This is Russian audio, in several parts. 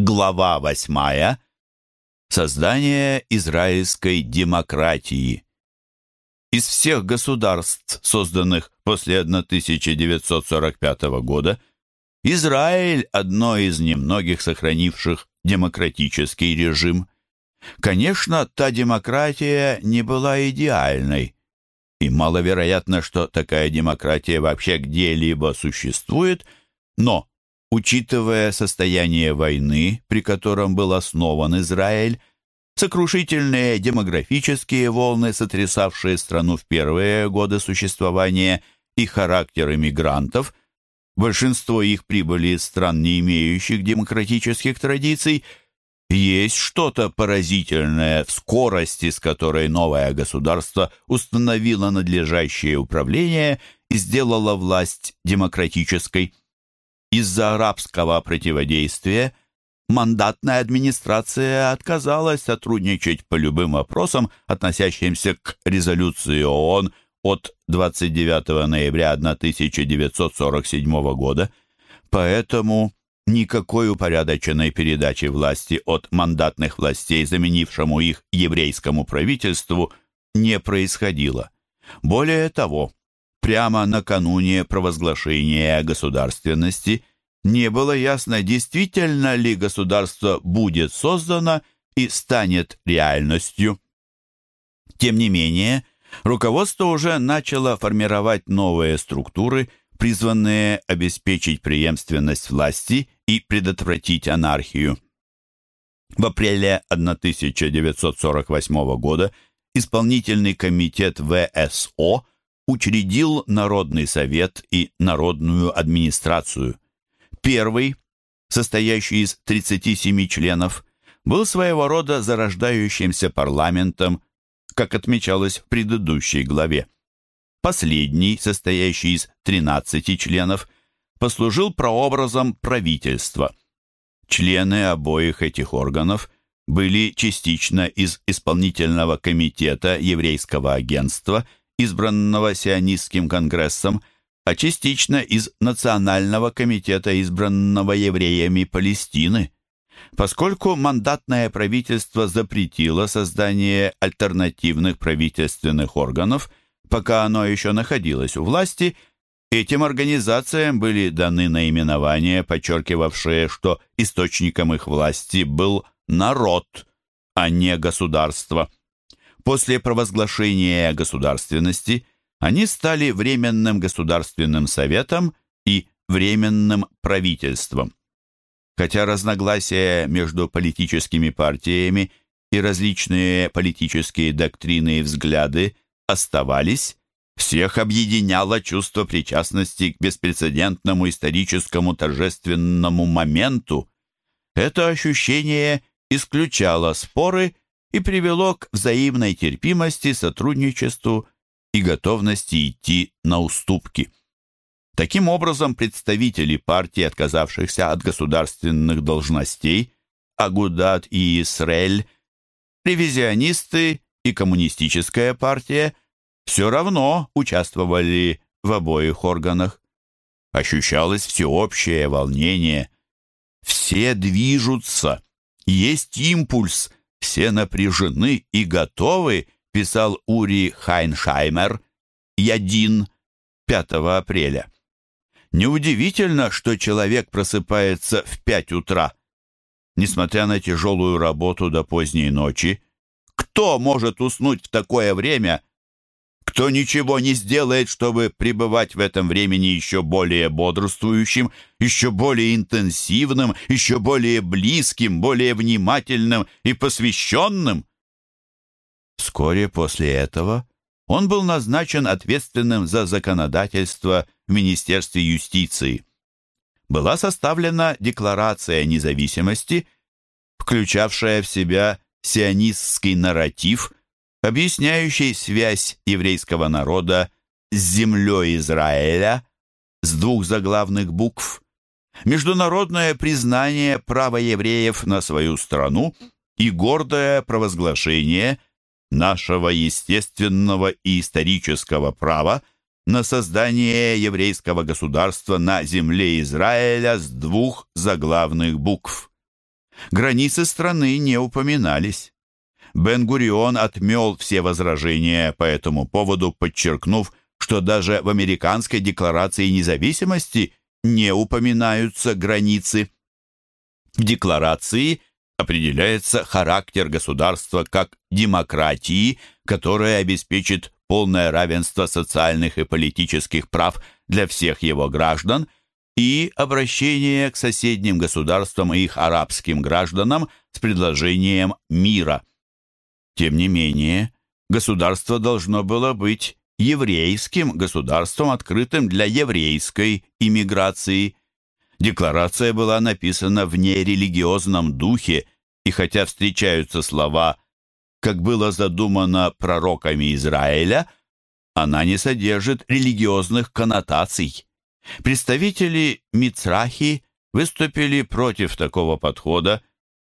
Глава восьмая. Создание израильской демократии. Из всех государств, созданных после 1945 года, Израиль – одно из немногих сохранивших демократический режим. Конечно, та демократия не была идеальной, и маловероятно, что такая демократия вообще где-либо существует, но Учитывая состояние войны, при котором был основан Израиль, сокрушительные демографические волны, сотрясавшие страну в первые годы существования, и характер иммигрантов, большинство их прибыли из стран, не имеющих демократических традиций, есть что-то поразительное в скорости, с которой новое государство установило надлежащее управление и сделало власть демократической. Из-за арабского противодействия мандатная администрация отказалась сотрудничать по любым вопросам, относящимся к резолюции ООН от 29 ноября 1947 года, поэтому никакой упорядоченной передачи власти от мандатных властей, заменившему их еврейскому правительству, не происходило. Более того, прямо накануне провозглашения государственности не было ясно, действительно ли государство будет создано и станет реальностью. Тем не менее, руководство уже начало формировать новые структуры, призванные обеспечить преемственность власти и предотвратить анархию. В апреле 1948 года исполнительный комитет ВСО – учредил Народный совет и Народную администрацию. Первый, состоящий из 37 членов, был своего рода зарождающимся парламентом, как отмечалось в предыдущей главе. Последний, состоящий из 13 членов, послужил прообразом правительства. Члены обоих этих органов были частично из исполнительного комитета еврейского агентства – избранного сионистским конгрессом, а частично из Национального комитета, избранного евреями Палестины. Поскольку мандатное правительство запретило создание альтернативных правительственных органов, пока оно еще находилось у власти, этим организациям были даны наименования, подчеркивавшие, что источником их власти был народ, а не государство. После провозглашения государственности они стали Временным государственным советом и Временным правительством. Хотя разногласия между политическими партиями и различные политические доктрины и взгляды оставались, всех объединяло чувство причастности к беспрецедентному историческому торжественному моменту. Это ощущение исключало споры и привело к взаимной терпимости, сотрудничеству и готовности идти на уступки. Таким образом, представители партий, отказавшихся от государственных должностей, Агудат и Исрель, ревизионисты и коммунистическая партия все равно участвовали в обоих органах. Ощущалось всеобщее волнение. Все движутся, есть импульс, все напряжены и готовы, писал Ури Хайншаймер, Ядин, 5 апреля. Неудивительно, что человек просыпается в 5 утра. Несмотря на тяжелую работу до поздней ночи, кто может уснуть в такое время кто ничего не сделает, чтобы пребывать в этом времени еще более бодрствующим, еще более интенсивным, еще более близким, более внимательным и посвященным? Вскоре после этого он был назначен ответственным за законодательство в Министерстве юстиции. Была составлена декларация независимости, включавшая в себя сионистский нарратив – объясняющий связь еврейского народа с землей Израиля с двух заглавных букв, международное признание права евреев на свою страну и гордое провозглашение нашего естественного и исторического права на создание еврейского государства на земле Израиля с двух заглавных букв. Границы страны не упоминались. Бен-Гурион отмел все возражения по этому поводу, подчеркнув, что даже в Американской декларации независимости не упоминаются границы. В декларации определяется характер государства как демократии, которая обеспечит полное равенство социальных и политических прав для всех его граждан и обращение к соседним государствам и их арабским гражданам с предложением мира. Тем не менее, государство должно было быть еврейским государством, открытым для еврейской иммиграции. Декларация была написана в нерелигиозном духе, и хотя встречаются слова «как было задумано пророками Израиля», она не содержит религиозных коннотаций. Представители Мицрахи выступили против такого подхода,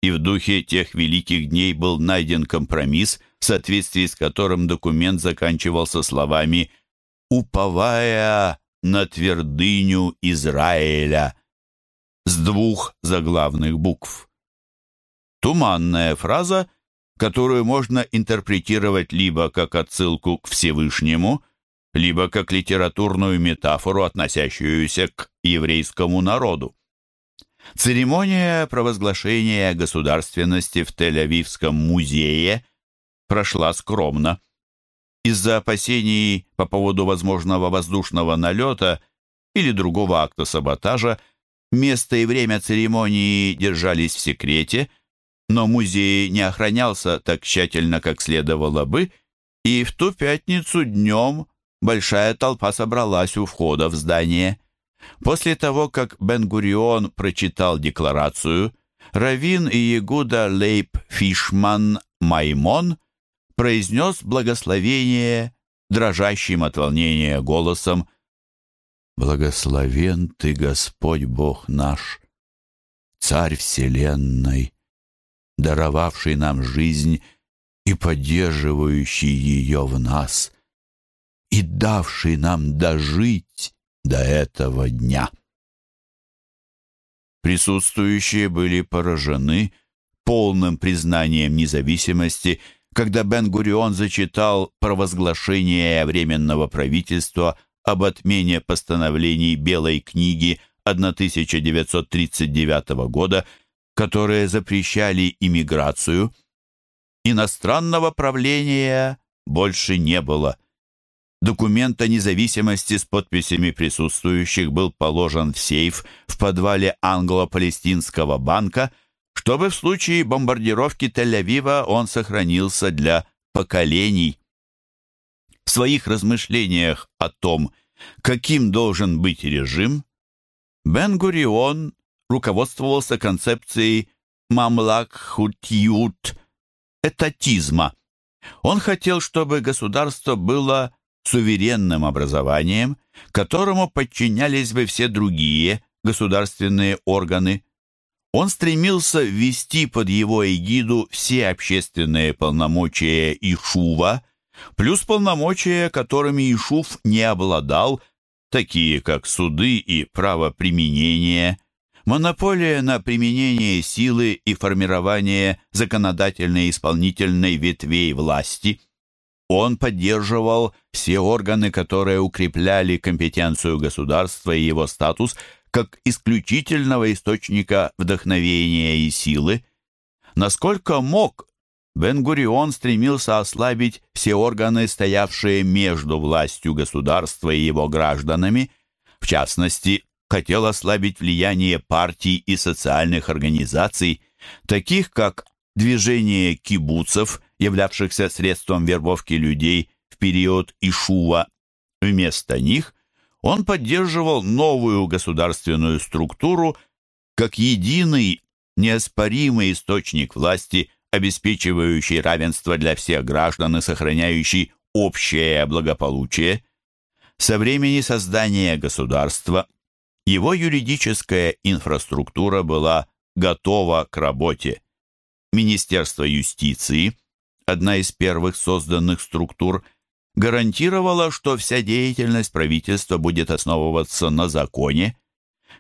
и в духе тех великих дней был найден компромисс, в соответствии с которым документ заканчивался словами «уповая на твердыню Израиля» с двух заглавных букв. Туманная фраза, которую можно интерпретировать либо как отсылку к Всевышнему, либо как литературную метафору, относящуюся к еврейскому народу. Церемония провозглашения государственности в Тель-Авивском музее прошла скромно. Из-за опасений по поводу возможного воздушного налета или другого акта саботажа место и время церемонии держались в секрете, но музей не охранялся так тщательно, как следовало бы, и в ту пятницу днем большая толпа собралась у входа в здание. После того, как Бен-Гурион прочитал декларацию, Равин и Ягуда Лейб Фишман Маймон произнес благословение дрожащим от волнения голосом «Благословен Ты, Господь Бог наш, Царь Вселенной, даровавший нам жизнь и поддерживающий ее в нас, и давший нам дожить до этого дня. Присутствующие были поражены полным признанием независимости, когда Бен-Гурион зачитал провозглашение Временного правительства об отмене постановлений Белой книги 1939 года, которые запрещали иммиграцию. Иностранного правления больше не было. Документ о независимости с подписями присутствующих был положен в сейф в подвале англо-палестинского банка, чтобы в случае бомбардировки Тель-Авива он сохранился для поколений. В своих размышлениях о том, каким должен быть режим, Бен-Гурион руководствовался концепцией мамлак-хутьют, этатизма. Он хотел, чтобы государство было суверенным образованием, которому подчинялись бы все другие государственные органы. Он стремился ввести под его эгиду все общественные полномочия Ишува, плюс полномочия, которыми Ишув не обладал, такие как суды и право применения, монополия на применение силы и формирование законодательной и исполнительной ветвей власти – он поддерживал все органы, которые укрепляли компетенцию государства и его статус как исключительного источника вдохновения и силы. Насколько мог, Бен-Гурион стремился ослабить все органы, стоявшие между властью государства и его гражданами, в частности, хотел ослабить влияние партий и социальных организаций, таких как движение кибуцев – являвшихся средством вербовки людей в период Ишува. Вместо них он поддерживал новую государственную структуру как единый неоспоримый источник власти, обеспечивающий равенство для всех граждан и сохраняющий общее благополучие. Со времени создания государства его юридическая инфраструктура была готова к работе. Министерство юстиции одна из первых созданных структур, гарантировала, что вся деятельность правительства будет основываться на законе.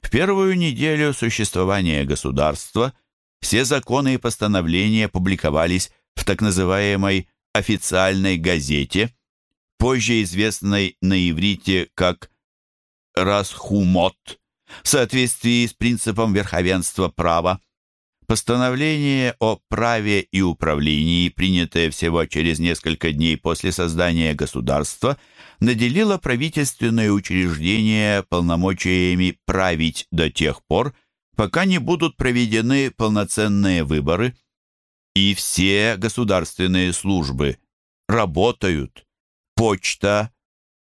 В первую неделю существования государства все законы и постановления публиковались в так называемой официальной газете, позже известной на иврите как «Расхумот», в соответствии с принципом верховенства права. Постановление о праве и управлении, принятое всего через несколько дней после создания государства, наделило правительственные учреждения полномочиями править до тех пор, пока не будут проведены полноценные выборы, и все государственные службы работают. Почта,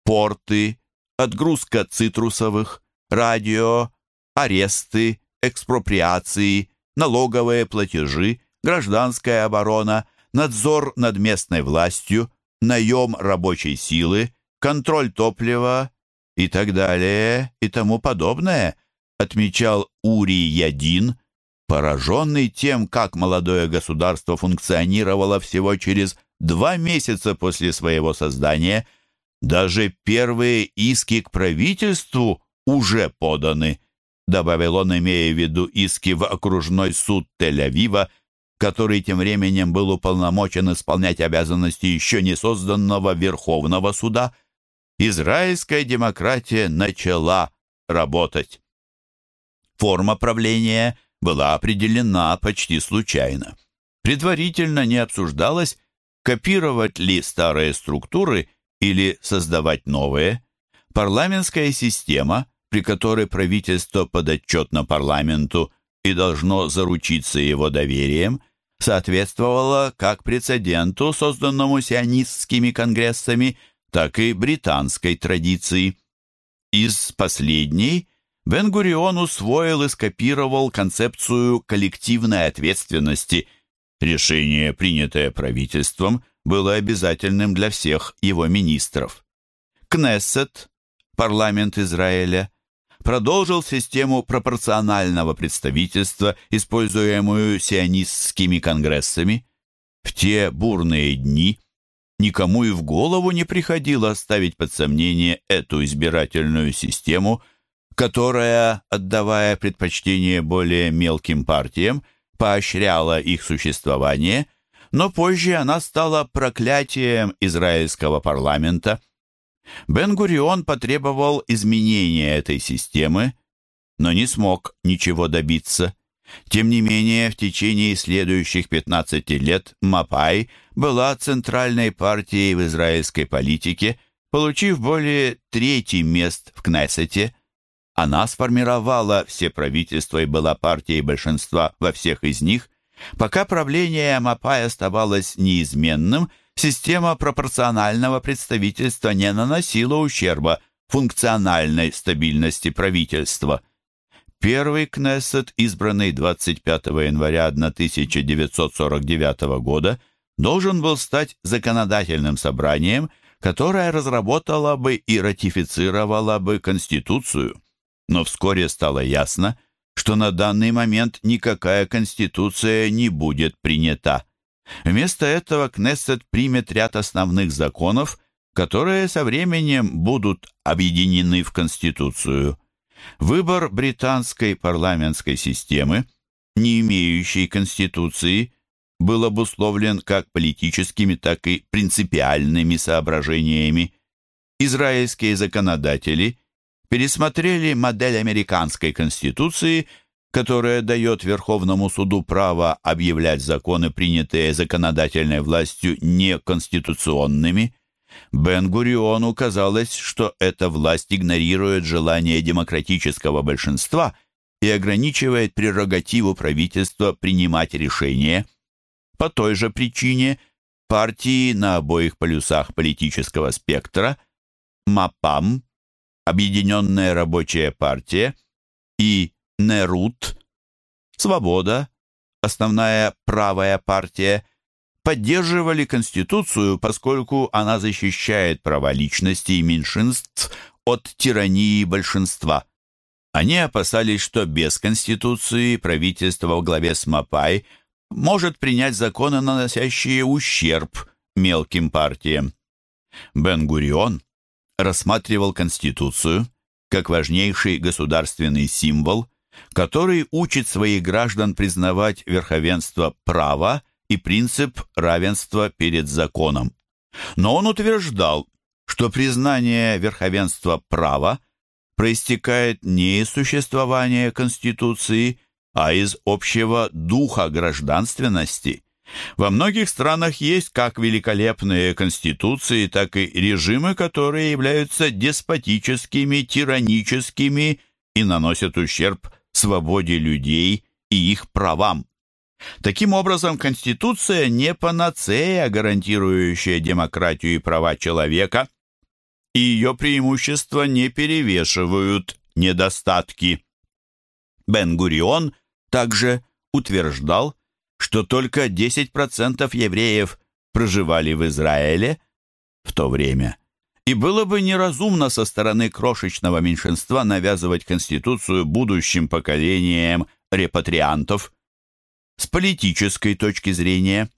порты, отгрузка цитрусовых, радио, аресты, экспроприации, налоговые платежи, гражданская оборона, надзор над местной властью, наем рабочей силы, контроль топлива и так далее и тому подобное, отмечал Ури Ядин, пораженный тем, как молодое государство функционировало всего через два месяца после своего создания. Даже первые иски к правительству уже поданы добавил он, имея в виду иски в окружной суд Тель-Авива, который тем временем был уполномочен исполнять обязанности еще не созданного Верховного суда, израильская демократия начала работать. Форма правления была определена почти случайно. Предварительно не обсуждалось, копировать ли старые структуры или создавать новые. Парламентская система – при которой правительство подотчетно парламенту и должно заручиться его доверием, соответствовало как прецеденту, созданному сионистскими конгрессами, так и британской традиции. Из последней Бен-Гурион усвоил и скопировал концепцию коллективной ответственности. Решение, принятое правительством, было обязательным для всех его министров. Кнессет, парламент Израиля, продолжил систему пропорционального представительства, используемую сионистскими конгрессами. В те бурные дни никому и в голову не приходило ставить под сомнение эту избирательную систему, которая, отдавая предпочтение более мелким партиям, поощряла их существование, но позже она стала проклятием израильского парламента – Бен-Гурион потребовал изменения этой системы, но не смог ничего добиться. Тем не менее, в течение следующих 15 лет Мапай была центральной партией в израильской политике, получив более трети мест в Кнессете. Она сформировала все правительства и была партией большинства во всех из них, пока правление Мапай оставалось неизменным – система пропорционального представительства не наносила ущерба функциональной стабильности правительства. Первый Кнессет, избранный 25 января 1949 года, должен был стать законодательным собранием, которое разработало бы и ратифицировало бы Конституцию. Но вскоре стало ясно, что на данный момент никакая Конституция не будет принята. Вместо этого Кнессет примет ряд основных законов, которые со временем будут объединены в Конституцию. Выбор британской парламентской системы, не имеющей Конституции, был обусловлен как политическими, так и принципиальными соображениями. Израильские законодатели пересмотрели модель американской Конституции – которая дает Верховному суду право объявлять законы, принятые законодательной властью, неконституционными, Бен-Гуриону казалось, что эта власть игнорирует желание демократического большинства и ограничивает прерогативу правительства принимать решения. По той же причине партии на обоих полюсах политического спектра МАПАМ, Объединенная рабочая партия и Нерут, Свобода, основная правая партия, поддерживали Конституцию, поскольку она защищает права личности и меньшинств от тирании большинства. Они опасались, что без Конституции правительство во главе с Мапай может принять законы, наносящие ущерб мелким партиям. Бен-Гурион рассматривал Конституцию как важнейший государственный символ, который учит своих граждан признавать верховенство права и принцип равенства перед законом. Но он утверждал, что признание верховенства права проистекает не из существования Конституции, а из общего духа гражданственности. Во многих странах есть как великолепные конституции, так и режимы, которые являются деспотическими, тираническими и наносят ущерб свободе людей и их правам. Таким образом, Конституция не панацея, гарантирующая демократию и права человека, и ее преимущества не перевешивают недостатки. Бен-Гурион также утверждал, что только 10% евреев проживали в Израиле в то время. И было бы неразумно со стороны крошечного меньшинства навязывать Конституцию будущим поколениям репатриантов. С политической точки зрения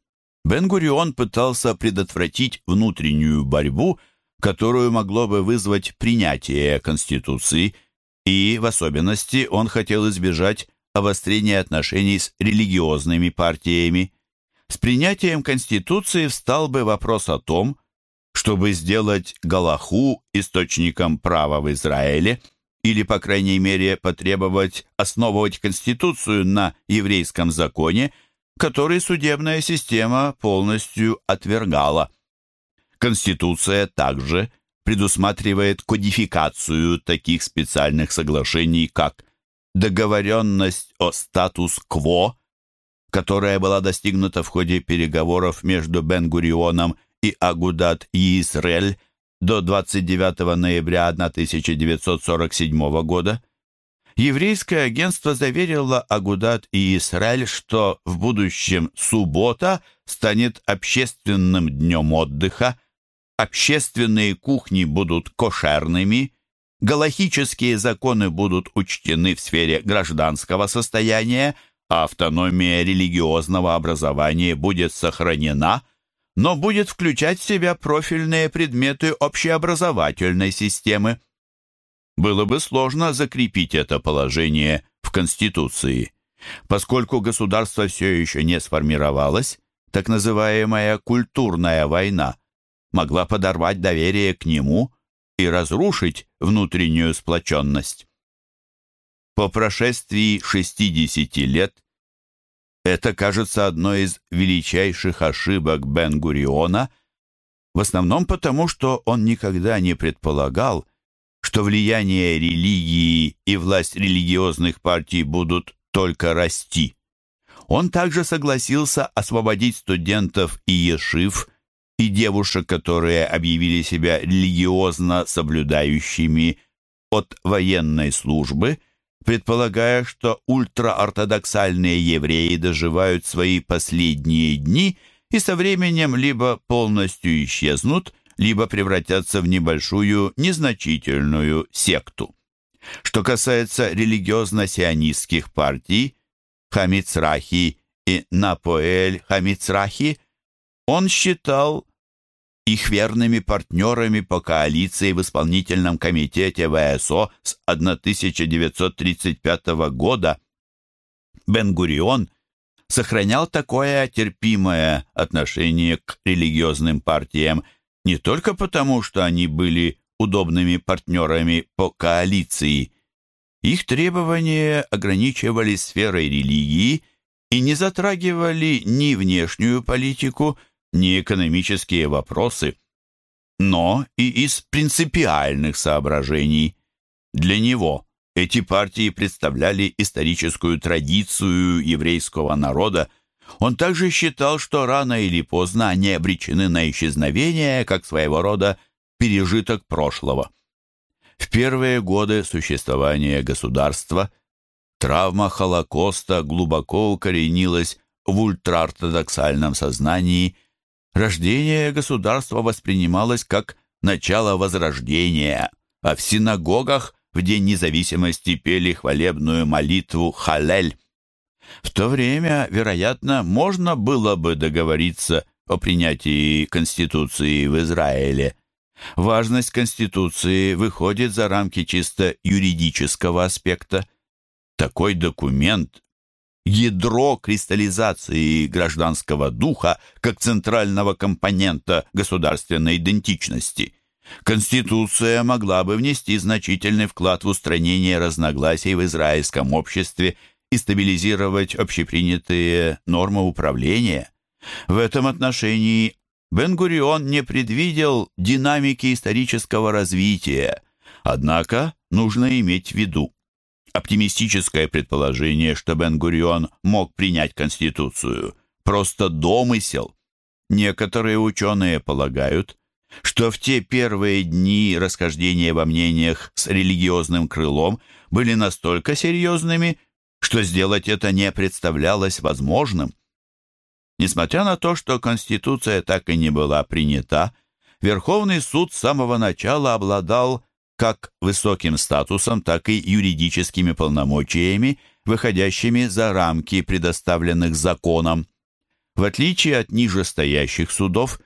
Бен-Гурион пытался предотвратить внутреннюю борьбу, которую могло бы вызвать принятие Конституции, и, в особенности, он хотел избежать обострения отношений с религиозными партиями. С принятием Конституции встал бы вопрос о том, чтобы сделать Галаху источником права в Израиле или, по крайней мере, потребовать основывать Конституцию на еврейском законе, который судебная система полностью отвергала. Конституция также предусматривает кодификацию таких специальных соглашений, как договоренность о статус-кво, которая была достигнута в ходе переговоров между Бен-Гурионом и Агудат Исрель до 29 ноября 1947 года, еврейское агентство заверило Агудат и Исраэль, что в будущем суббота станет общественным днем отдыха, общественные кухни будут кошерными, галахические законы будут учтены в сфере гражданского состояния, а автономия религиозного образования будет сохранена, но будет включать в себя профильные предметы общеобразовательной системы. Было бы сложно закрепить это положение в Конституции. Поскольку государство все еще не сформировалось, так называемая культурная война могла подорвать доверие к нему и разрушить внутреннюю сплоченность. По прошествии 60 лет это кажется одной из величайших ошибок Бен-Гуриона, в основном потому, что он никогда не предполагал, что влияние религии и власть религиозных партий будут только расти. Он также согласился освободить студентов и ешив и девушек, которые объявили себя религиозно соблюдающими от военной службы, предполагая, что ультраортодоксальные евреи доживают свои последние дни и со временем либо полностью исчезнут, либо превратятся в небольшую незначительную секту. Что касается религиозно-сионистских партий, Хамицрахи и Напоэль Хамицрахи, он считал их верными партнерами по коалиции в исполнительном комитете ВСО с 1935 года. Бен-Гурион сохранял такое терпимое отношение к религиозным партиям не только потому, что они были удобными партнерами по коалиции. Их требования ограничивались сферой религии и не затрагивали ни внешнюю политику, ни экономические вопросы, но и из принципиальных соображений. Для него эти партии представляли историческую традицию еврейского народа. Он также считал, что рано или поздно они обречены на исчезновение, как своего рода пережиток прошлого. В первые годы существования государства травма Холокоста глубоко укоренилась в ультраортодоксальном сознании Рождение государства воспринималось как начало возрождения, а в синагогах в День независимости пели хвалебную молитву «Халель». В то время, вероятно, можно было бы договориться о принятии Конституции в Израиле. Важность Конституции выходит за рамки чисто юридического аспекта. Такой документ – ядро кристаллизации гражданского духа как центрального компонента государственной идентичности. Конституция могла бы внести значительный вклад в устранение разногласий в израильском обществе и стабилизировать общепринятые нормы управления. В этом отношении Бен-Гурион не предвидел динамики исторического развития, однако нужно иметь в виду. Оптимистическое предположение, что Бен-Гурион мог принять Конституцию, просто домысел. Некоторые ученые полагают, что в те первые дни расхождения во мнениях с религиозным крылом были настолько серьезными, что сделать это не представлялось возможным. Несмотря на то, что Конституция так и не была принята, Верховный суд с самого начала обладал как высоким статусом, так и юридическими полномочиями, выходящими за рамки предоставленных законом. В отличие от нижестоящих судов,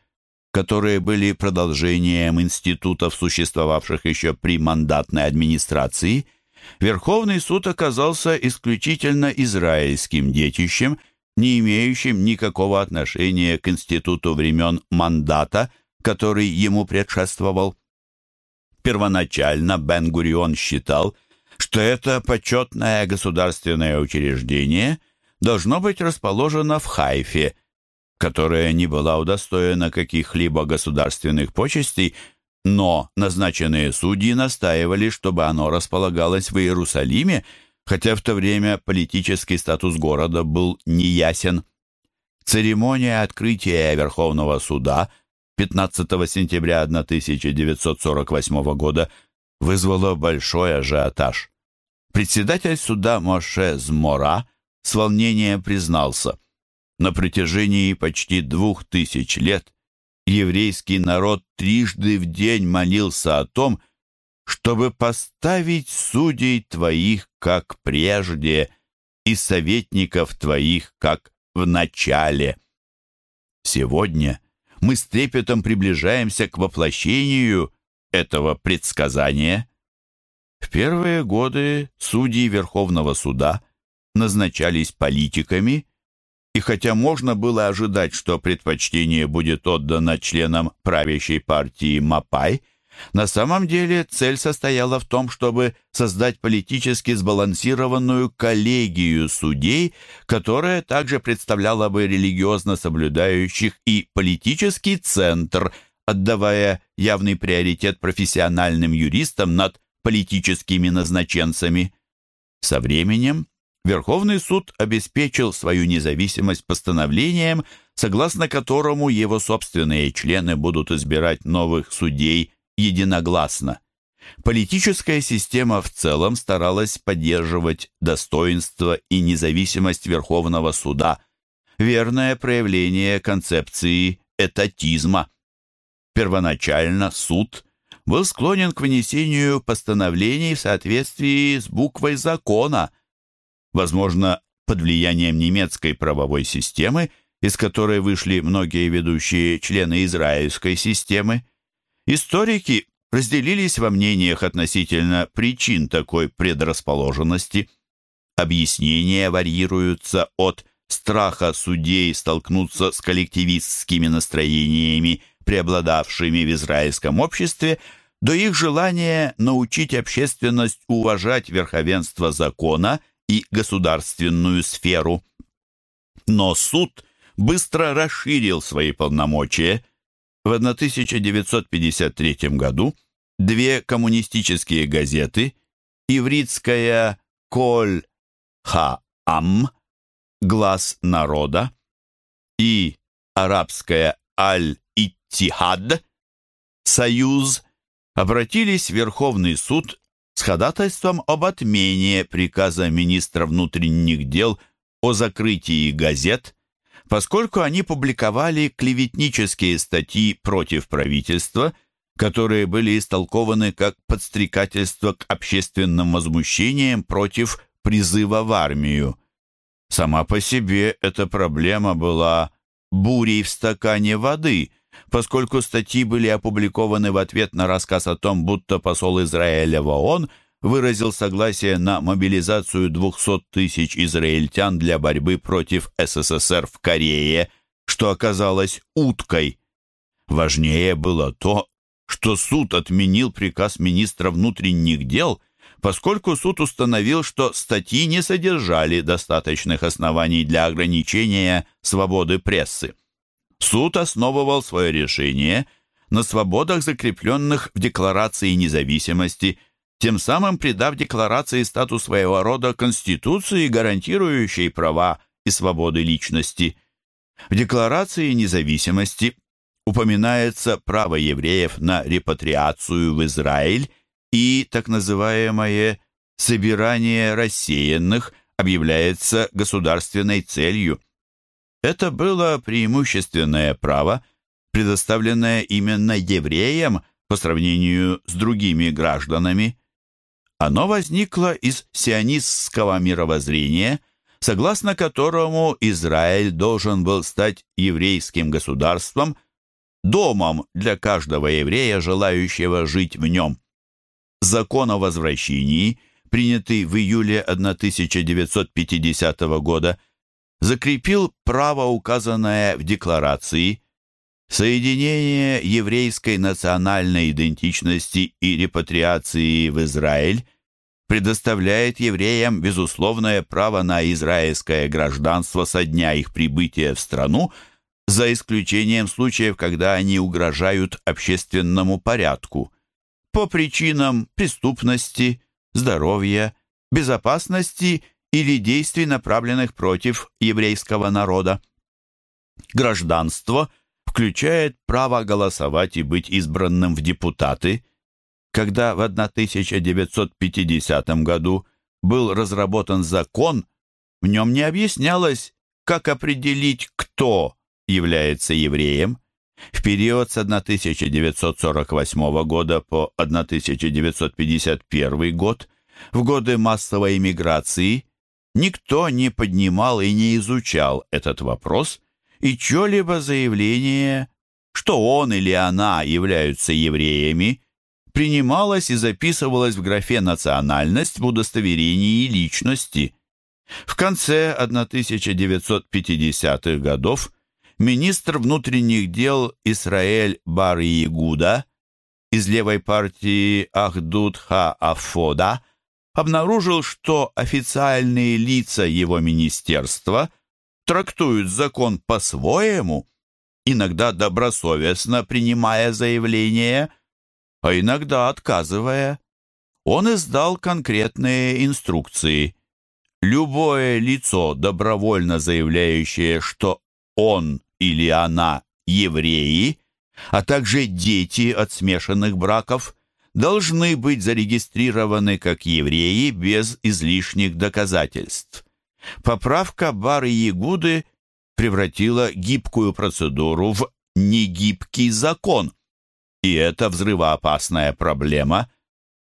которые были продолжением институтов, существовавших еще при мандатной администрации, Верховный суд оказался исключительно израильским детищем, не имеющим никакого отношения к институту времен мандата, который ему предшествовал. Первоначально Бен-Гурион считал, что это почетное государственное учреждение должно быть расположено в Хайфе, которая не была удостоена каких-либо государственных почестей, но назначенные судьи настаивали, чтобы оно располагалось в Иерусалиме, хотя в то время политический статус города был неясен. Церемония открытия Верховного суда 15 сентября 1948 года вызвала большой ажиотаж. Председатель суда Моше Змора с волнением признался, на протяжении почти двух тысяч лет еврейский народ трижды в день молился о том, чтобы поставить судей твоих, как прежде, и советников твоих, как в начале. Сегодня мы с трепетом приближаемся к воплощению этого предсказания. В первые годы судьи Верховного суда назначались политиками, и хотя можно было ожидать, что предпочтение будет отдано членам правящей партии Мапай – на самом деле цель состояла в том, чтобы создать политически сбалансированную коллегию судей, которая также представляла бы религиозно соблюдающих и политический центр, отдавая явный приоритет профессиональным юристам над политическими назначенцами. Со временем Верховный суд обеспечил свою независимость постановлением, согласно которому его собственные члены будут избирать новых судей единогласно. Политическая система в целом старалась поддерживать достоинство и независимость Верховного суда, верное проявление концепции этатизма. Первоначально суд был склонен к вынесению постановлений в соответствии с буквой закона, возможно, под влиянием немецкой правовой системы, из которой вышли многие ведущие члены израильской системы, Историки разделились во мнениях относительно причин такой предрасположенности. Объяснения варьируются от страха судей столкнуться с коллективистскими настроениями, преобладавшими в израильском обществе, до их желания научить общественность уважать верховенство закона и государственную сферу. Но суд быстро расширил свои полномочия – в 1953 году две коммунистические газеты, ивритская «Коль Ха-Ам» «Глаз народа» и арабская «Аль-Иттихад» «Союз» обратились в Верховный суд с ходатайством об отмене приказа министра внутренних дел о закрытии газет поскольку они публиковали клеветнические статьи против правительства, которые были истолкованы как подстрекательство к общественным возмущениям против призыва в армию. Сама по себе эта проблема была бурей в стакане воды, поскольку статьи были опубликованы в ответ на рассказ о том, будто посол Израиля в ООН выразил согласие на мобилизацию 200 тысяч израильтян для борьбы против СССР в Корее, что оказалось уткой. Важнее было то, что суд отменил приказ министра внутренних дел, поскольку суд установил, что статьи не содержали достаточных оснований для ограничения свободы прессы. Суд основывал свое решение на свободах, закрепленных в Декларации независимости, тем самым придав Декларации статус своего рода Конституции, гарантирующей права и свободы личности. В Декларации независимости упоминается право евреев на репатриацию в Израиль и так называемое «собирание рассеянных» объявляется государственной целью. Это было преимущественное право, предоставленное именно евреям по сравнению с другими гражданами. Оно возникло из сионистского мировоззрения, согласно которому Израиль должен был стать еврейским государством – домом для каждого еврея, желающего жить в нем. Закон о возвращении, принятый в июле 1950 года, закрепил право, указанное в декларации, соединение еврейской национальной идентичности и репатриации в Израиль предоставляет евреям безусловное право на израильское гражданство со дня их прибытия в страну за исключением случаев, когда они угрожают общественному порядку по причинам преступности, здоровья, безопасности или действий, направленных против еврейского народа. Гражданство включает право голосовать и быть избранным в депутаты. Когда в 1950 году был разработан закон, в нем не объяснялось, как определить, кто является евреем, в период с 1948 года по 1951 год, в годы массовой эмиграции, никто не поднимал и не изучал этот вопрос, и чье-либо заявление, что он или она являются евреями, принималось и записывалось в графе «национальность» в удостоверении личности. В конце 1950-х годов министр внутренних дел Исраэль Бар-Ягуда из левой партии Ахдуд-Ха-Афода обнаружил, что официальные лица его министерства трактуют закон по-своему, иногда добросовестно принимая заявления, а иногда отказывая. Он издал конкретные инструкции. Любое лицо, добровольно заявляющее, что он или она евреи, а также дети от смешанных браков, должны быть зарегистрированы как евреи без излишних доказательств. Поправка Бары Ягуды превратила гибкую процедуру в негибкий закон, и это взрывоопасная проблема,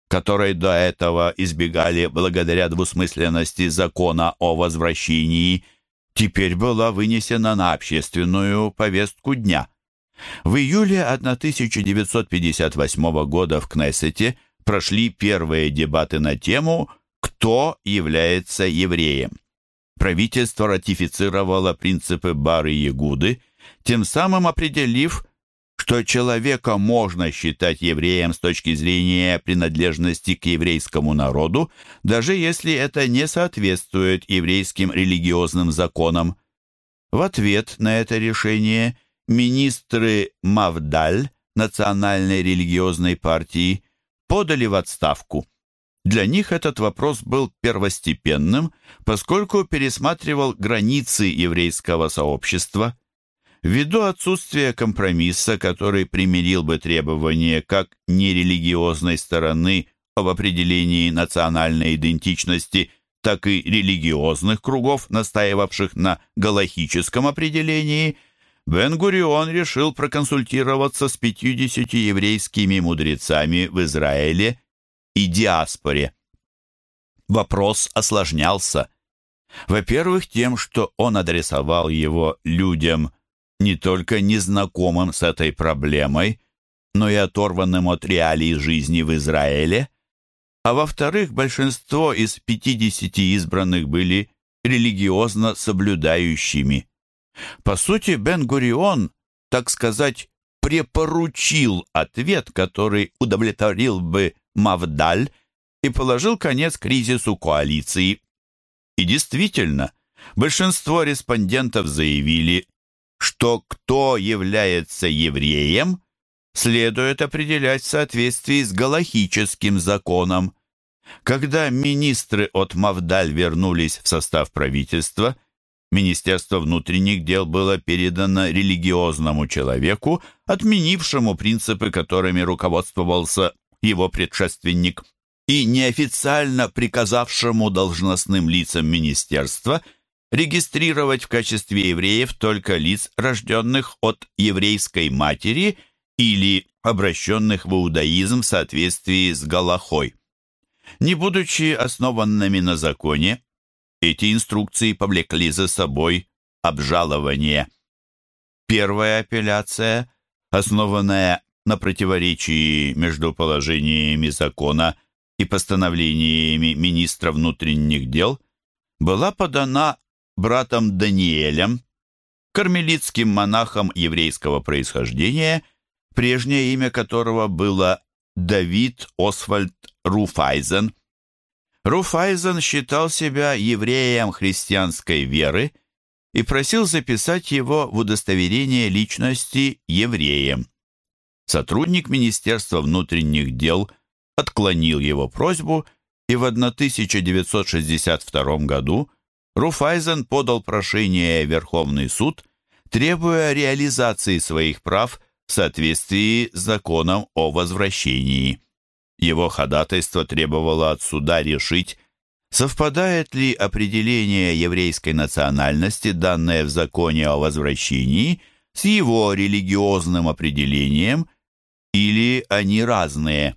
которой до этого избегали благодаря двусмысленности закона о возвращении – теперь была вынесена на общественную повестку дня. В июле 1958 года в Кнессете прошли первые дебаты на тему «Кто является евреем?». Правительство ратифицировало принципы Бары Ягуды, тем самым определив, что человека можно считать евреем с точки зрения принадлежности к еврейскому народу, даже если это не соответствует еврейским религиозным законам. В ответ на это решение министры Мавдаль Национальной религиозной партии подали в отставку. Для них этот вопрос был первостепенным, поскольку пересматривал границы еврейского сообщества – Ввиду отсутствия компромисса, который примирил бы требования как нерелигиозной стороны об определении национальной идентичности, так и религиозных кругов, настаивавших на галахическом определении, Бен-Гурион решил проконсультироваться с 50 еврейскими мудрецами в Израиле и диаспоре. Вопрос осложнялся. Во-первых, тем, что он адресовал его людям не только незнакомым с этой проблемой, но и оторванным от реалий жизни в Израиле. а во-вторых, большинство из 50 избранных были религиозно соблюдающими. По сути, Бен-Гурион, так сказать, препоручил ответ, который удовлетворил бы Мавдаль и положил конец кризису коалиции. И действительно, большинство респондентов заявили, что кто является евреем, следует определять в соответствии с галахическим законом. Когда министры от Мавдаль вернулись в состав правительства, Министерство внутренних дел было передано религиозному человеку, отменившему принципы, которыми руководствовался его предшественник, и неофициально приказавшему должностным лицам министерства регистрировать в качестве евреев только лиц, рожденных от еврейской матери или обращенных в иудаизм в соответствии с Галахой. Не будучи основанными на законе, эти инструкции повлекли за собой обжалование. Первая апелляция, основанная на противоречии между положениями закона и постановлениями министра внутренних дел, была подана братом Даниэлем, кармелитским монахом еврейского происхождения, прежнее имя которого было Давид Освальд Руфайзен. Руфайзен считал себя евреем христианской веры и просил записать его в удостоверение личности евреем. Сотрудник Министерства внутренних дел отклонил его просьбу, и в 1962 году Руфайзен подал прошение в Верховный суд, требуя реализации своих прав в соответствии с законом о возвращении. Его ходатайство требовало от суда решить, совпадает ли определение еврейской национальности, данное в законе о возвращении, с его религиозным определением, или они разные.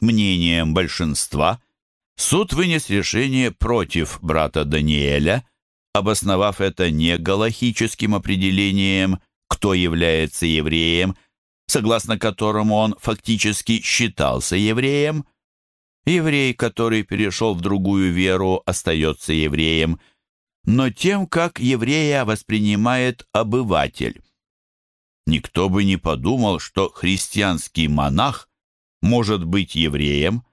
Мнением большинства суд вынес решение против брата Даниэля, обосновав это не галахическим определением – кто является евреем, согласно которому он фактически считался евреем. Еврей, который перешел в другую веру, остается евреем, но тем, как еврея воспринимает обыватель. Никто бы не подумал, что христианский монах может быть евреем,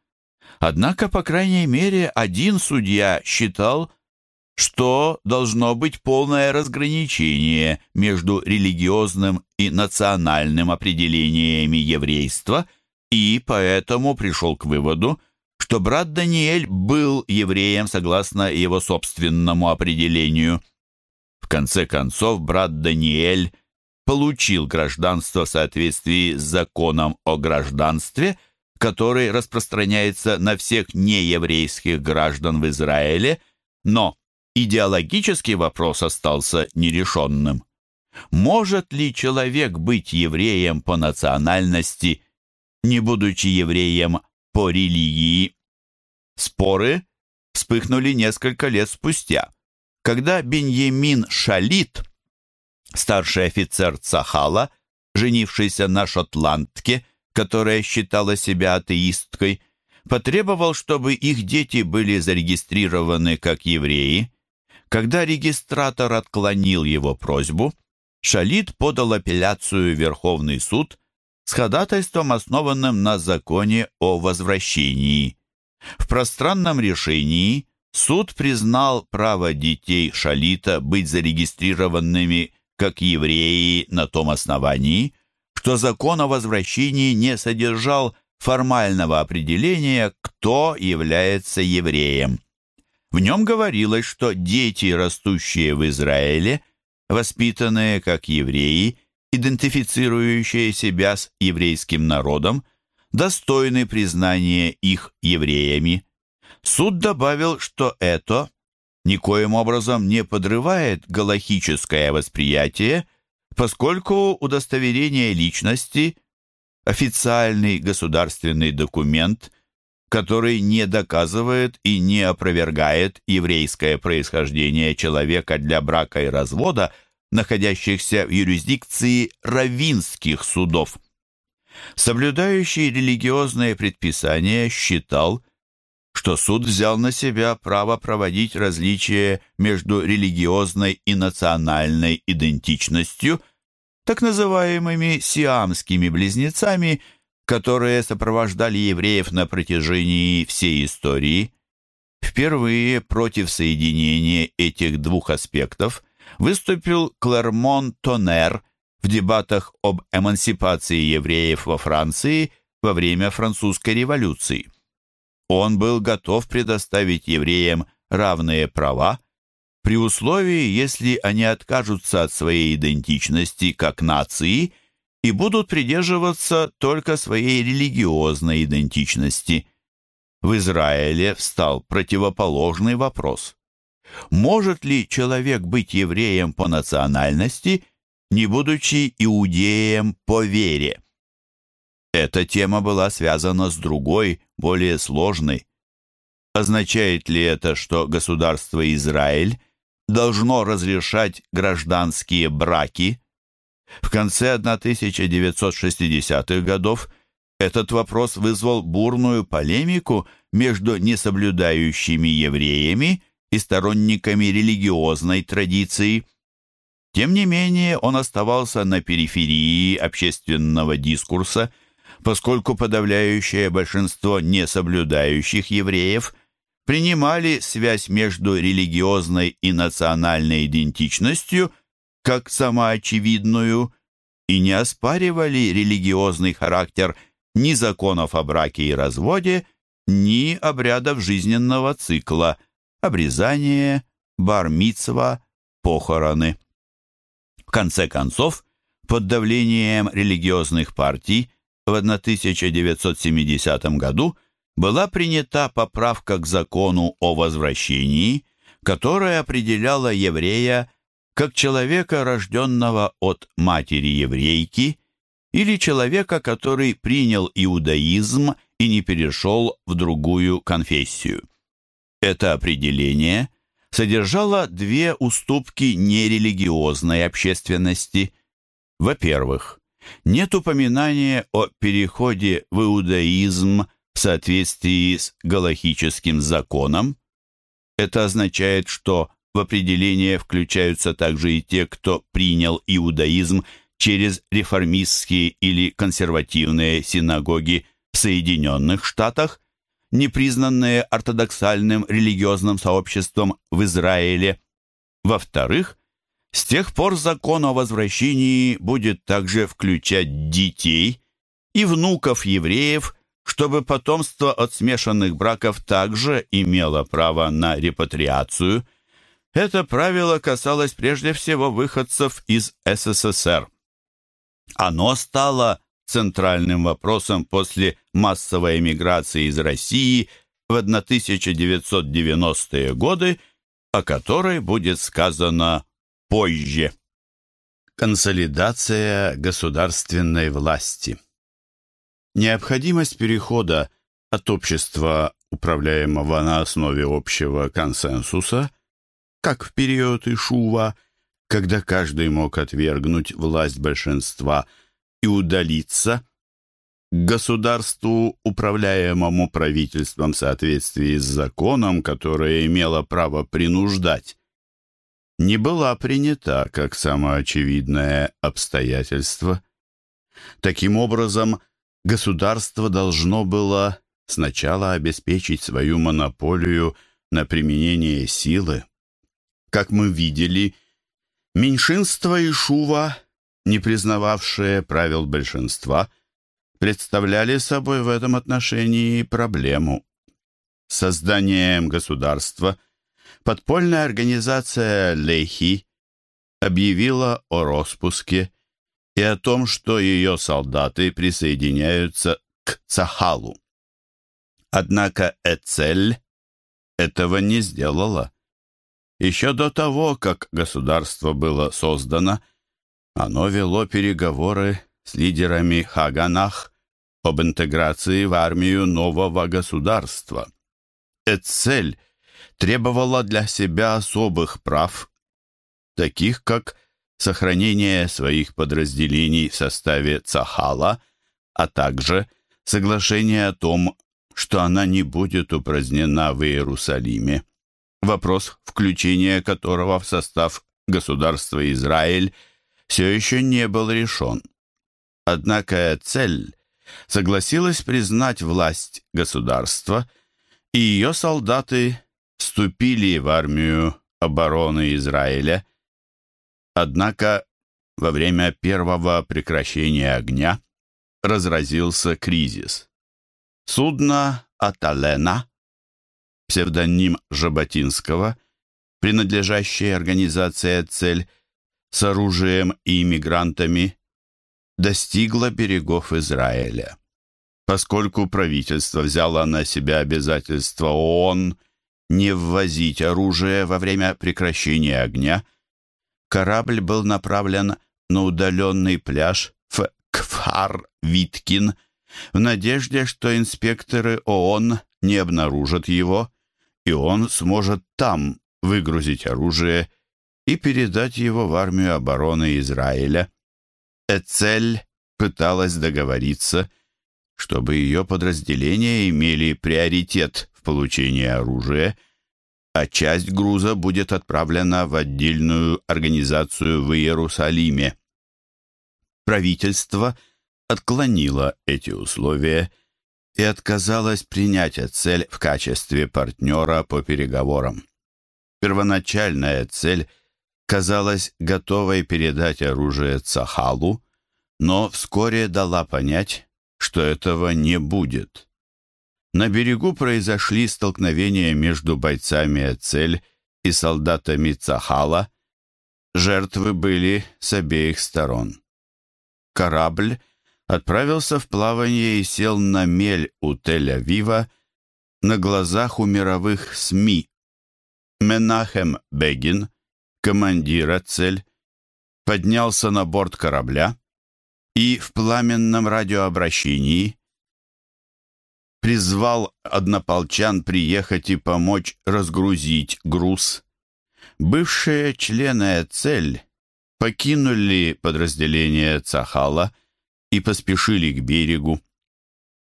однако, по крайней мере, один судья считал, что должно быть полное разграничение между религиозным и национальным определениями еврейства, и поэтому пришел к выводу, что брат Даниэль был евреем согласно его собственному определению. В конце концов, брат Даниэль получил гражданство в соответствии с законом о гражданстве, который распространяется на всех нееврейских граждан в Израиле, но идеологический вопрос остался нерешенным. Может ли человек быть евреем по национальности, не будучи евреем по религии? Споры вспыхнули несколько лет спустя, когда Беньямин Шалит, старший офицер Цахала, женившийся на шотландке, которая считала себя атеисткой, потребовал, чтобы их дети были зарегистрированы как евреи, когда регистратор отклонил его просьбу, Шалит подал апелляцию в Верховный суд с ходатайством, основанным на законе о возвращении. В пространном решении суд признал право детей Шалита быть зарегистрированными как евреи на том основании, что закон о возвращении не содержал формального определения, кто является евреем. В нем говорилось, что дети, растущие в Израиле, воспитанные как евреи, идентифицирующие себя с еврейским народом, достойны признания их евреями. Суд добавил, что это никоим образом не подрывает галахическое восприятие, поскольку удостоверение личности – официальный государственный документ – который не доказывает и не опровергает еврейское происхождение человека для брака и развода, находящихся в юрисдикции равинских судов. соблюдающий религиозные предписания, считал, что суд взял на себя право проводить различия между религиозной и национальной идентичностью, так называемыми сиамскими близнецами, которые сопровождали евреев на протяжении всей истории. Впервые против соединения этих двух аспектов выступил Клермон Тонер в дебатах об эмансипации евреев во Франции во время французской революции. Он был готов предоставить евреям равные права, при условии, если они откажутся от своей идентичности как нации и будут придерживаться только своей религиозной идентичности. В Израиле встал противоположный вопрос. Может ли человек быть евреем по национальности, не будучи иудеем по вере? Эта тема была связана с другой, более сложной. Означает ли это, что государство Израиль должно разрешать гражданские браки? В конце 1960-х годов этот вопрос вызвал бурную полемику между несоблюдающими евреями и сторонниками религиозной традиции. Тем не менее, он оставался на периферии общественного дискурса – поскольку подавляющее большинство несоблюдающих евреев принимали связь между религиозной и национальной идентичностью как самоочевидную и не оспаривали религиозный характер ни законов о браке и разводе, ни обрядов жизненного цикла, обрезание, бар-мицва, похороны. В конце концов, под давлением религиозных партий в 1970 году была принята поправка к закону о возвращении, которая определяла еврея как человека, рожденного от матери еврейки, или человека, который принял иудаизм и не перешел в другую конфессию. Это определение содержало две уступки нерелигиозной общественности. Во-первых, нет упоминания о переходе в иудаизм в соответствии с галахическим законом. Это означает, что в определение включаются также и те, кто принял иудаизм через реформистские или консервативные синагоги в Соединенных Штатах, не признанные ортодоксальным религиозным сообществом в Израиле. Во-вторых, с тех пор закон о возвращении будет также включать детей и внуков евреев, чтобы потомство от смешанных браков также имело право на репатриацию. Это правило касалось прежде всего выходцев из СССР. Оно стало центральным вопросом после массовой эмиграции из России в 1990-е годы, о которой будет сказано позже. Консолидация государственной власти. Необходимость перехода от общества, управляемого на основе общего консенсуса, как в период Ишува, когда каждый мог отвергнуть власть большинства и удалиться, к государству, управляемому правительством в соответствии с законом, которое имело право принуждать не была принята как самоочевидное обстоятельство. Таким образом, государство должно было сначала обеспечить свою монополию на применение силы. Как мы видели, меньшинство Ишува, не признававшие правил большинства, представляли собой в этом отношении проблему. Созданием государства – подпольная организация Лехи объявила о распуске и о том, что ее солдаты присоединяются к Цахалу. Однако Эцель этого не сделала. Еще до того, как государство было создано, оно вело переговоры с лидерами Хаганах об интеграции в армию нового государства. Эцель требовала для себя особых прав, таких как сохранение своих подразделений в составе Цахала а также соглашение о том, что она не будет упразднена в Иерусалиме, вопрос включения которого в состав государства Израиль все еще не был решен. Однако цель согласилась признать власть государства, и ее солдаты вступили в армию обороны Израиля. Однако во время первого прекращения огня разразился кризис. Судно Аталена, псевдоним Жаботинского, принадлежащее организации «Цель», с оружием и иммигрантами, достигло берегов Израиля. Поскольку правительство взяло на себя обязательство ООН не ввозить оружие во время прекращения огня, корабль был направлен на удаленный пляж в Кфар-Виткин в надежде, что инспекторы ООН не обнаружат его, и он сможет там выгрузить оружие и передать его в армию обороны Израиля. Эцель пыталась договориться, чтобы ее подразделения имели приоритет в получении оружия, а часть груза будет отправлена в отдельную организацию в Иерусалиме. Правительство отклонило эти условия и отказалось принять цель в качестве партнера по переговорам. Первоначальная цель казалась готовой передать оружие Цахалу, но вскоре дала понять, что этого не будет. На берегу произошли столкновения между бойцами Эцель и солдатами Цахала. Жертвы были с обеих сторон. Корабль отправился в плавание и сел на мель у Тель-Авива на глазах у мировых СМИ. Менахем Бегин, командир Цель, поднялся на борт корабля и в пламенном радиообращении призвал однополчан приехать и помочь разгрузить груз. Бывшие члены Цель покинули подразделение Цахала и поспешили к берегу.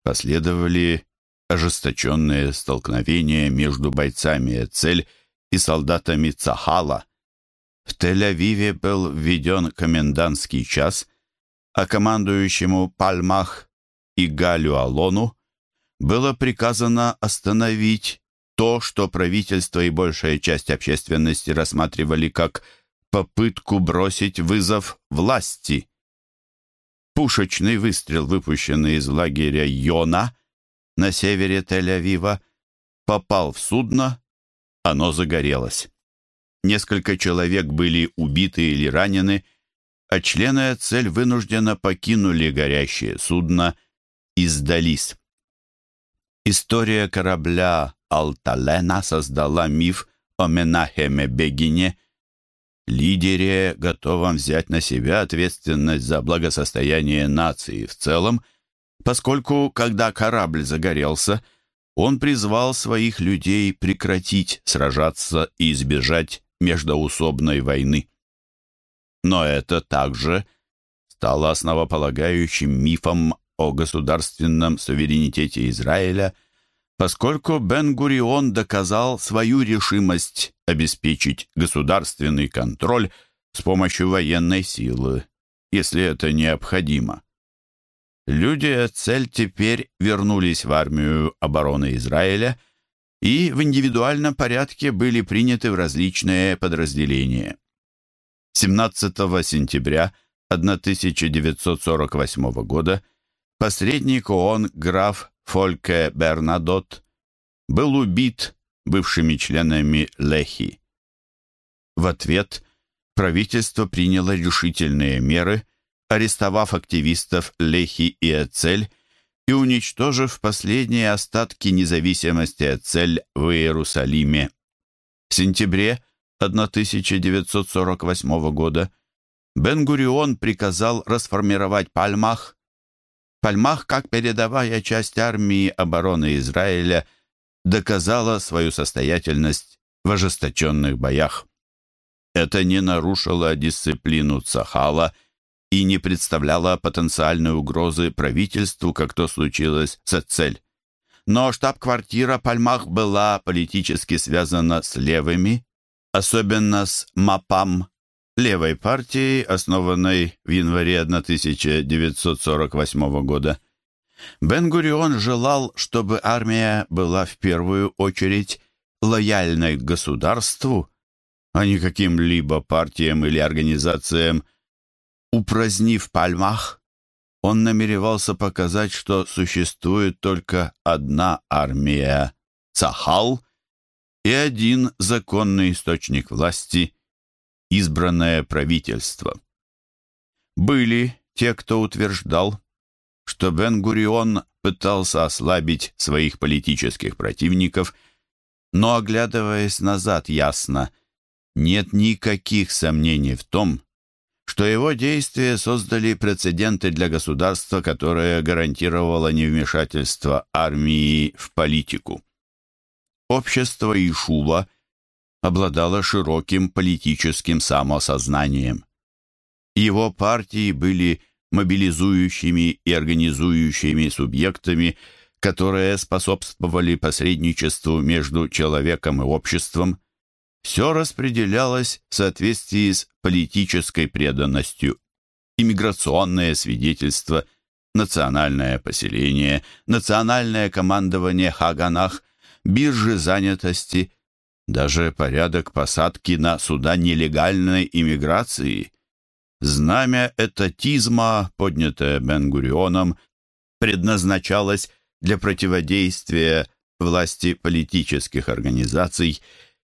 Последовали ожесточенные столкновения между бойцами Цель и солдатами Цахала. В Тель-Авиве был введен комендантский час, а командующему Пальмах и Галю Алону было приказано остановить то, что правительство и большая часть общественности рассматривали как попытку бросить вызов власти. Пушечный выстрел, выпущенный из лагеря Йона на севере Тель-Авива, попал в судно, оно загорелось. Несколько человек были убиты или ранены, а члены цель вынужденно покинули горящее судно и сдались. История корабля «Алталена» создала миф о Менахеме Бегине, лидере, готовом взять на себя ответственность за благосостояние нации в целом, поскольку, когда корабль загорелся, он призвал своих людей прекратить сражаться и избежать междоусобной войны. Но это также стало основополагающим мифом о государственном суверенитете Израиля, поскольку Бен-Гурион доказал свою решимость обеспечить государственный контроль с помощью военной силы, если это необходимо. Люди Цель теперь вернулись в армию обороны Израиля и в индивидуальном порядке были приняты в различные подразделения. 17 сентября 1948 года посредник ООН граф Фольке Бернадот был убит бывшими членами Лехи. В ответ правительство приняло решительные меры, арестовав активистов Лехи и Эцель и уничтожив последние остатки независимости Эцель в Иерусалиме. В сентябре 1948 года Бен-Гурион приказал расформировать Пальмах. Пальмах, как передовая часть армии обороны Израиля, доказала свою состоятельность в ожесточенных боях. Это не нарушило дисциплину Цахала и не представляла потенциальной угрозы правительству, как то случилось с Эцель. Но штаб-квартира Пальмах была политически связана с левыми, особенно с МАПАМ, левой партией, основанной в январе 1948 года. Бен-Гурион желал, чтобы армия была в первую очередь лояльной к государству, а не каким-либо партиям или организациям. Упразднив Пальмах, он намеревался показать, что существует только одна армия – Цахал, и один законный источник власти – избранное правительство. Были те, кто утверждал, что Бен-Гурион пытался ослабить своих политических противников, но, оглядываясь назад, ясно, нет никаких сомнений в том, что его действия создали прецеденты для государства, которое гарантировало невмешательство армии в политику. Общество Ишува обладало широким политическим самосознанием. Его партии были мобилизующими и организующими субъектами, которые способствовали посредничеству между человеком и обществом, все распределялось в соответствии с политической преданностью. Иммиграционное свидетельство, национальное поселение, национальное командование Хаганах, биржи занятости, даже порядок посадки на суда нелегальной иммиграции – Знамя этатизма, поднятое Бен-Гурионом, предназначалось для противодействия власти политических организаций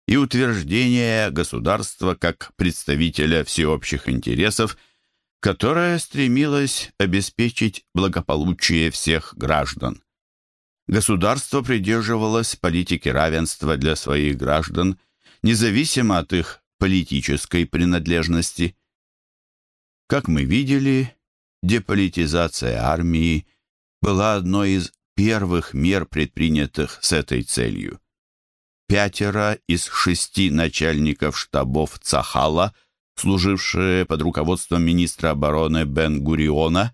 и утверждения государства как представителя всеобщих интересов, которое стремилось обеспечить благополучие всех граждан. Государство придерживалось политики равенства для своих граждан, независимо от их политической принадлежности – как мы видели, деполитизация армии была одной из первых мер, предпринятых с этой целью. Пятеро из шести начальников штабов Цахала, служившие под руководством министра обороны Бен-Гуриона,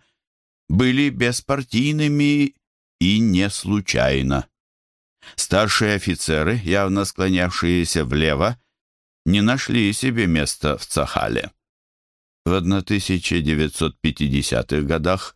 были беспартийными и не случайно. Старшие офицеры, явно склонявшиеся влево, не нашли себе места в Цахале. В 1950-х годах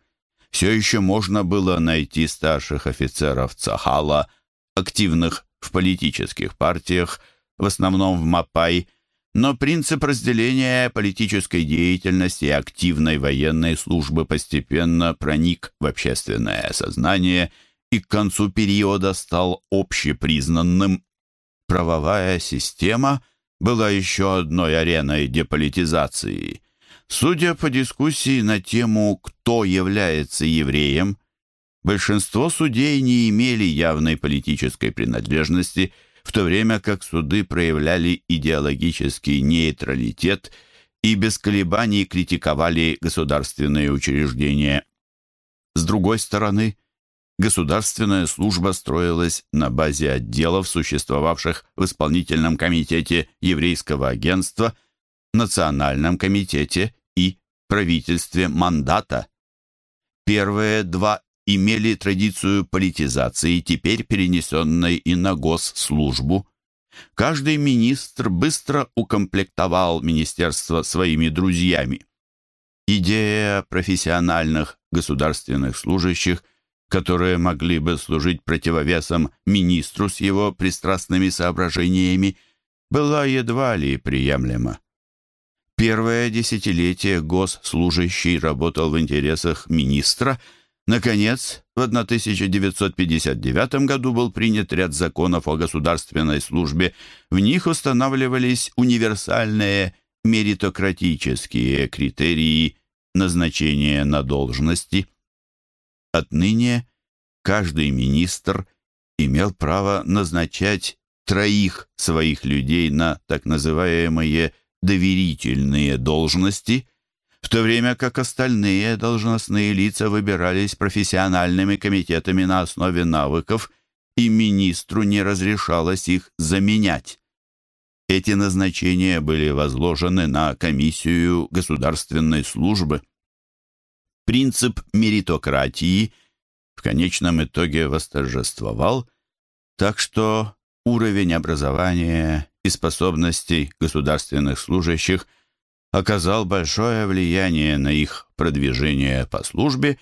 все еще можно было найти старших офицеров Цахала, активных в политических партиях, в основном в Мапай, но принцип разделения политической деятельности и активной военной службы постепенно проник в общественное сознание и к концу периода стал общепризнанным. Правовая система была еще одной ареной деполитизации – Судя по дискуссии на тему «Кто является евреем», большинство судей не имели явной политической принадлежности, в то время как суды проявляли идеологический нейтралитет и без колебаний критиковали государственные учреждения. С другой стороны, государственная служба строилась на базе отделов, существовавших в исполнительном комитете еврейского агентства, национальном комитете и правительстве мандата. Первые два имели традицию политизации, теперь перенесенной и на госслужбу. Каждый министр быстро укомплектовал министерство своими друзьями. Идея профессиональных государственных служащих, которые могли бы служить противовесом министру с его пристрастными соображениями, была едва ли приемлема. Первое десятилетие госслужащий работал в интересах министра. Наконец, в 1959 году был принят ряд законов о государственной службе. В них устанавливались универсальные меритократические критерии назначения на должности. Отныне каждый министр имел право назначать троих своих людей на так называемые доверительные должности, в то время как остальные должностные лица выбирались профессиональными комитетами на основе навыков, и министру не разрешалось их заменять. Эти назначения были возложены на комиссию государственной службы. Принцип меритократии в конечном итоге восторжествовал, так что уровень образования и способностей государственных служащих оказал большое влияние на их продвижение по службе,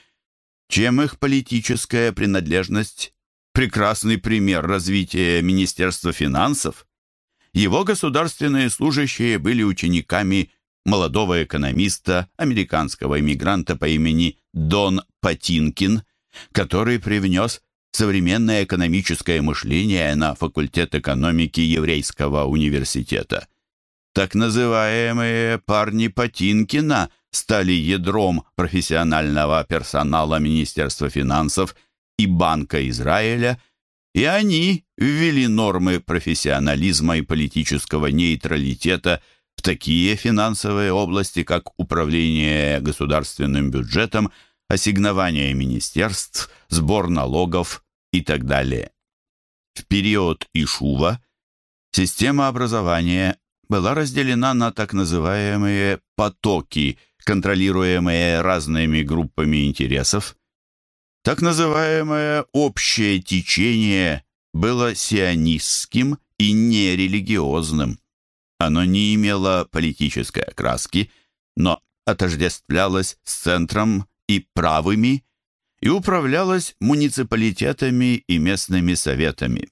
чем их политическая принадлежность – прекрасный пример развития Министерства финансов. Его государственные служащие были учениками молодого экономиста, американского иммигранта по имени Дон Патинкин, который привнес современное экономическое мышление на факультет экономики Еврейского университета. Так называемые «парни Патинкина» стали ядром профессионального персонала Министерства финансов и Банка Израиля, и они ввели нормы профессионализма и политического нейтралитета в такие финансовые области, как управление государственным бюджетом – ассигнования министерств, сбор налогов и так далее. В период Ишува система образования была разделена на так называемые «потоки», контролируемые разными группами интересов. Так называемое «общее течение» было сионистским и нерелигиозным. Оно не имело политической окраски, но отождествлялось с центром и правыми и управлялась муниципалитетами и местными советами.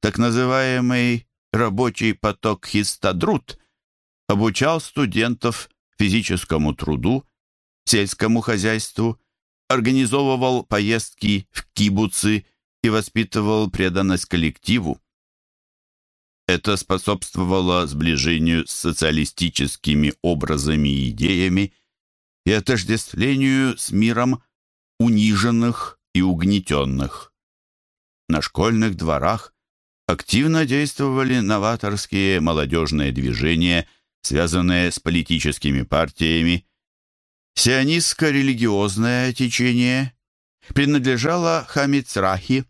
Так называемый рабочий поток Хистадрут обучал студентов физическому труду, сельскому хозяйству, организовывал поездки в кибуцы и воспитывал преданность коллективу. Это способствовало сближению с социалистическими образами и идеями и отождествлению с миром униженных и угнетенных. На школьных дворах активно действовали новаторские молодежные движения, связанные с политическими партиями. Сионистско-религиозное течение принадлежало Хамицрахи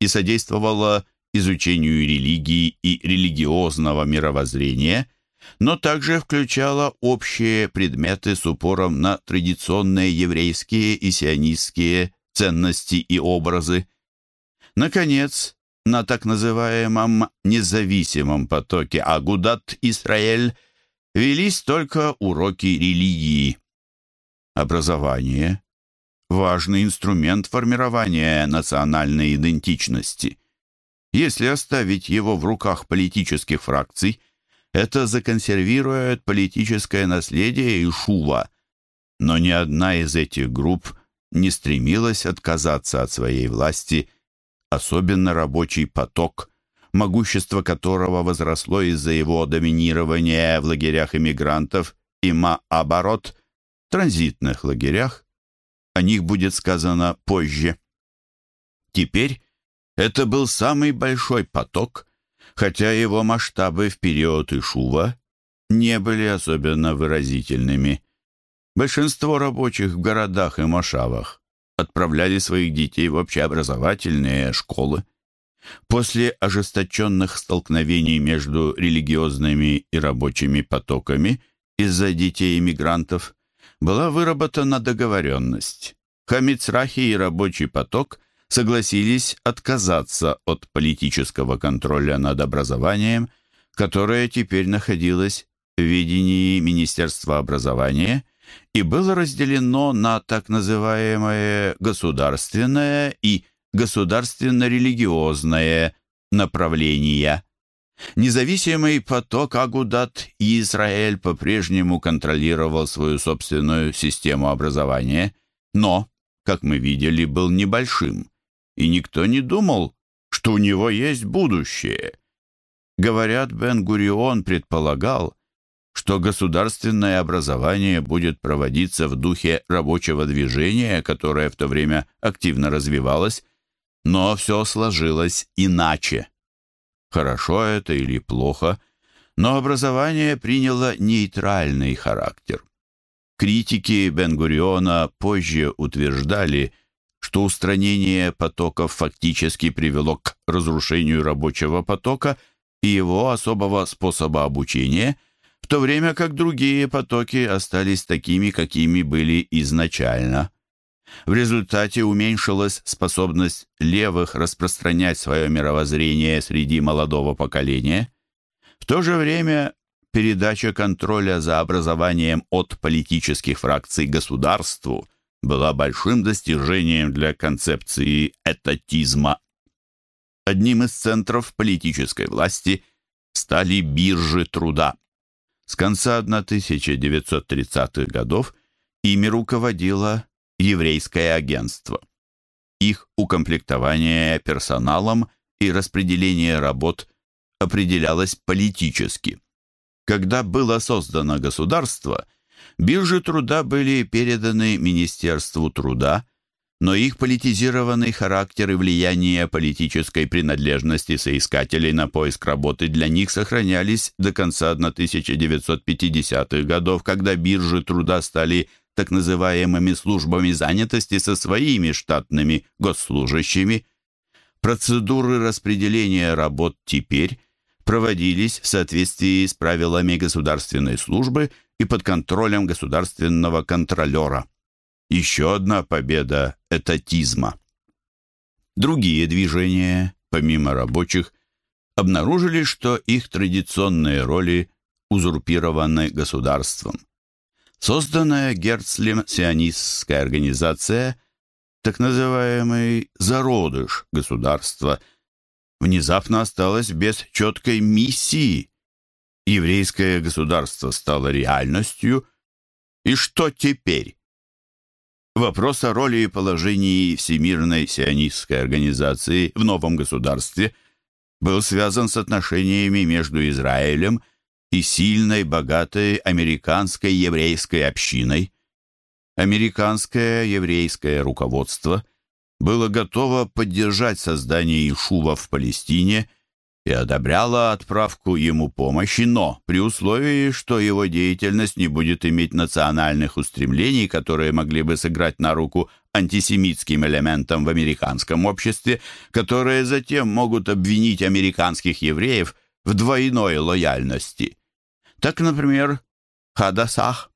и содействовало изучению религии и религиозного мировоззрения – но также включала общие предметы с упором на традиционные еврейские и сионистские ценности и образы. Наконец, на так называемом независимом потоке Агудат Исраэль велись только уроки религии. Образование – важный инструмент формирования национальной идентичности. Если оставить его в руках политических фракций – это законсервирует политическое наследие Ишува, но ни одна из этих групп не стремилась отказаться от своей власти, особенно рабочий поток, могущество которого возросло из-за его доминирования в лагерях иммигрантов и маоборот, транзитных лагерях. О них будет сказано позже. Теперь это был самый большой поток, хотя его масштабы в период Ишува не были особенно выразительными. Большинство рабочих в городах и мошавах отправляли своих детей в общеобразовательные школы. После ожесточенных столкновений между религиозными и рабочими потоками из-за детей иммигрантов была выработана договоренность. Хамицрахи и рабочий поток – согласились отказаться от политического контроля над образованием, которое теперь находилось в ведении Министерства образования и было разделено на так называемое государственное и государственно-религиозное направления. Независимый поток Агудат и Израиль по-прежнему контролировал свою собственную систему образования, но, как мы видели, был небольшим и никто не думал, что у него есть будущее. Говорят, Бен-Гурион предполагал, что государственное образование будет проводиться в духе рабочего движения, которое в то время активно развивалось, но все сложилось иначе. Хорошо это или плохо, но образование приняло нейтральный характер. Критики Бен-Гуриона позже утверждали, что устранение потоков фактически привело к разрушению рабочего потока и его особого способа обучения, то время как другие потоки остались такими, какими были изначально. В результате уменьшилась способность левых распространять свое мировоззрение среди молодого поколения. В то же время передача контроля за образованием от политических фракций государству была большим достижением для концепции этатизма. Одним из центров политической власти стали биржи труда. С конца 1930-х годов ими руководило еврейское агентство. Их укомплектование персоналом и распределение работ определялось политически. Когда было создано государство, биржи труда были переданы Министерству труда, но их политизированный характер и влияние политической принадлежности соискателей на поиск работы для них сохранялись до конца 1950-х годов, когда биржи труда стали так называемыми службами занятости со своими штатными госслужащими. Процедуры распределения работ теперь проводились в соответствии с правилами государственной службы и под контролем государственного контролера. Еще одна победа этатизма. Другие движения, помимо рабочих, обнаружили, что их традиционные роли узурпированы государством. Созданная Герцлем сионистская организация, так называемый «зародыш государства», внезапно осталась без четкой миссии. Еврейское государство стало реальностью, и что теперь? Вопрос о роли и положении Всемирной сионистской организации в новом государстве был связан с отношениями между Израилем и сильной, богатой американской еврейской общиной. Американское еврейское руководство было готово поддержать создание Ишува в Палестине и одобряло отправку ему помощи, но при условии, что его деятельность не будет иметь национальных устремлений, которые могли бы сыграть на руку антисемитским элементам в американском обществе, которые затем могут обвинить американских евреев в двойной лояльности. Так, например, Хадасах